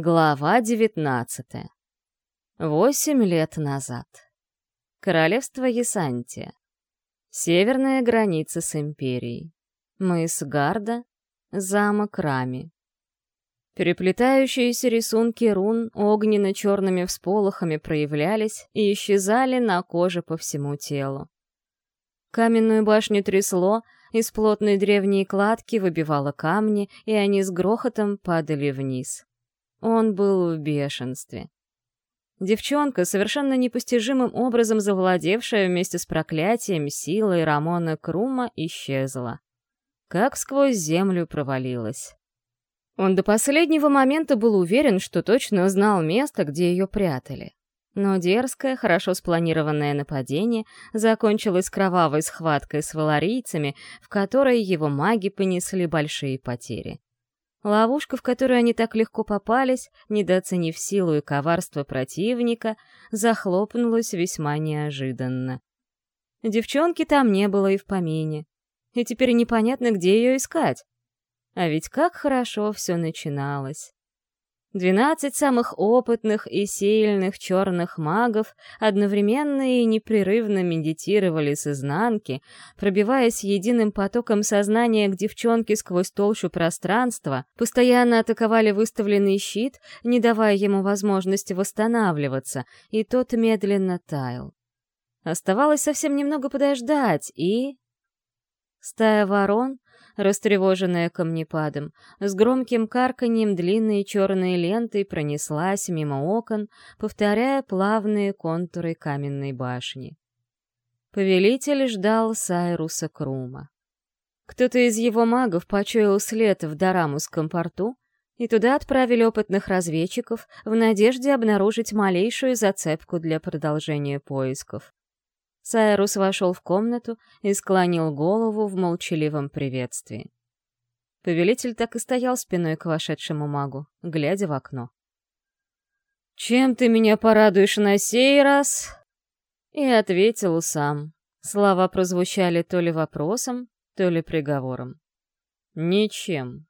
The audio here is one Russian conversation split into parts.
Глава девятнадцатая. Восемь лет назад. Королевство Ясантия. Северная граница с империей. Мыс Гарда. Замок Рами. Переплетающиеся рисунки рун огненно-черными всполохами проявлялись и исчезали на коже по всему телу. Каменную башню трясло, из плотной древней кладки выбивало камни, и они с грохотом падали вниз. Он был в бешенстве. Девчонка, совершенно непостижимым образом завладевшая вместе с проклятием силой Рамона Крума, исчезла. Как сквозь землю провалилась. Он до последнего момента был уверен, что точно знал место, где ее прятали. Но дерзкое, хорошо спланированное нападение закончилось кровавой схваткой с валарийцами, в которой его маги понесли большие потери. Ловушка, в которую они так легко попались, недооценив силу и коварство противника, захлопнулась весьма неожиданно. Девчонки там не было и в помине. И теперь непонятно, где ее искать. А ведь как хорошо все начиналось. Двенадцать самых опытных и сильных черных магов одновременно и непрерывно медитировали с изнанки, пробиваясь единым потоком сознания к девчонке сквозь толщу пространства, постоянно атаковали выставленный щит, не давая ему возможности восстанавливаться, и тот медленно таял. Оставалось совсем немного подождать, и... Стая ворон, растревоженная камнепадом, с громким карканьем длинной черной лентой пронеслась мимо окон, повторяя плавные контуры каменной башни. Повелитель ждал Сайруса Крума. Кто-то из его магов почуял след в Дарамусском порту, и туда отправили опытных разведчиков в надежде обнаружить малейшую зацепку для продолжения поисков. Сайрус вошел в комнату и склонил голову в молчаливом приветствии. Повелитель так и стоял спиной к вошедшему магу, глядя в окно. «Чем ты меня порадуешь на сей раз?» И ответил сам. Слова прозвучали то ли вопросом, то ли приговором. «Ничем.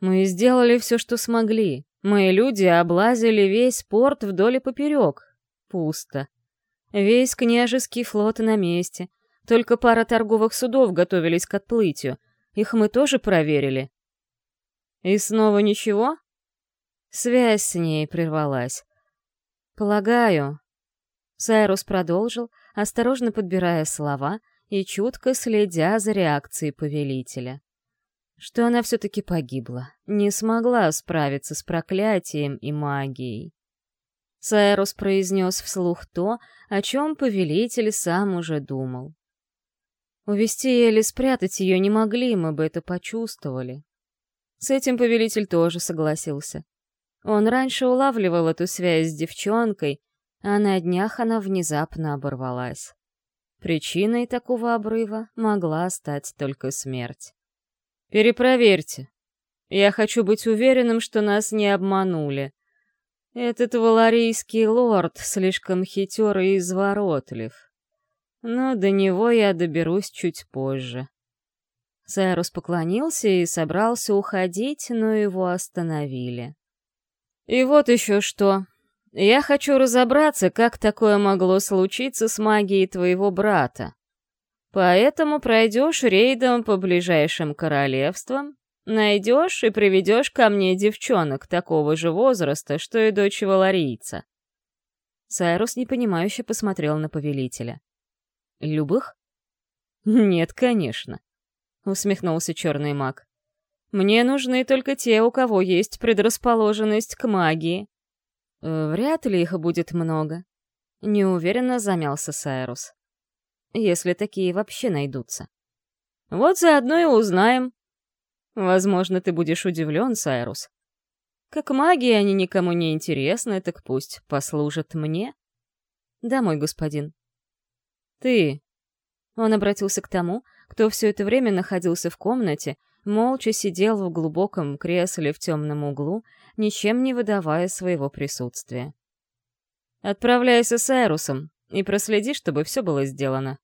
Мы сделали все, что смогли. Мои люди облазили весь порт вдоль и поперек. Пусто. Весь княжеский флот на месте. Только пара торговых судов готовились к отплытию. Их мы тоже проверили. И снова ничего? Связь с ней прервалась. Полагаю. Сайрус продолжил, осторожно подбирая слова и чутко следя за реакцией повелителя. Что она все-таки погибла, не смогла справиться с проклятием и магией. Сайрус произнес вслух то, о чем повелитель сам уже думал. Увести или спрятать ее не могли, мы бы это почувствовали. С этим повелитель тоже согласился. Он раньше улавливал эту связь с девчонкой, а на днях она внезапно оборвалась. Причиной такого обрыва могла стать только смерть. «Перепроверьте. Я хочу быть уверенным, что нас не обманули», этот валарийский лорд слишком хитер и изворотлив. Но до него я доберусь чуть позже. Сайрус поклонился и собрался уходить, но его остановили. «И вот еще что. Я хочу разобраться, как такое могло случиться с магией твоего брата. Поэтому пройдешь рейдом по ближайшим королевствам, Найдешь и приведешь ко мне девчонок такого же возраста, что и дочь валарийца. Сайрус непонимающе посмотрел на повелителя. «Любых?» «Нет, конечно», — усмехнулся черный маг. «Мне нужны только те, у кого есть предрасположенность к магии». «Э, «Вряд ли их будет много», — неуверенно замялся Сайрус. «Если такие вообще найдутся». «Вот заодно и узнаем», Возможно, ты будешь удивлен, Сайрус. Как магии они никому не интересны, так пусть послужат мне. Да, мой господин. Ты. Он обратился к тому, кто все это время находился в комнате, молча сидел в глубоком кресле в темном углу, ничем не выдавая своего присутствия. Отправляйся с Айрусом и проследи, чтобы все было сделано.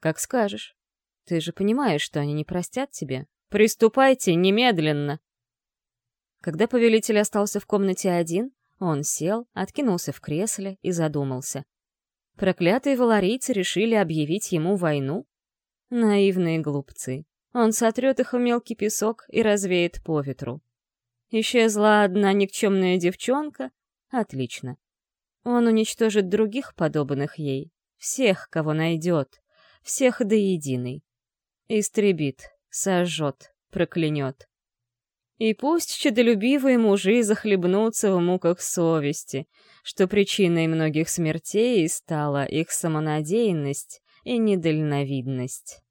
Как скажешь. Ты же понимаешь, что они не простят тебе, Приступайте немедленно!» Когда повелитель остался в комнате один, он сел, откинулся в кресле и задумался. Проклятые валарийцы решили объявить ему войну? Наивные глупцы. Он сотрет их в мелкий песок и развеет по ветру. Исчезла одна никчемная девчонка? Отлично. Он уничтожит других подобных ей, всех, кого найдет, всех до единой. Истребит, сожжет, проклянет. И пусть чадолюбивые мужи захлебнутся в муках совести, что причиной многих смертей стала их самонадеянность и недальновидность.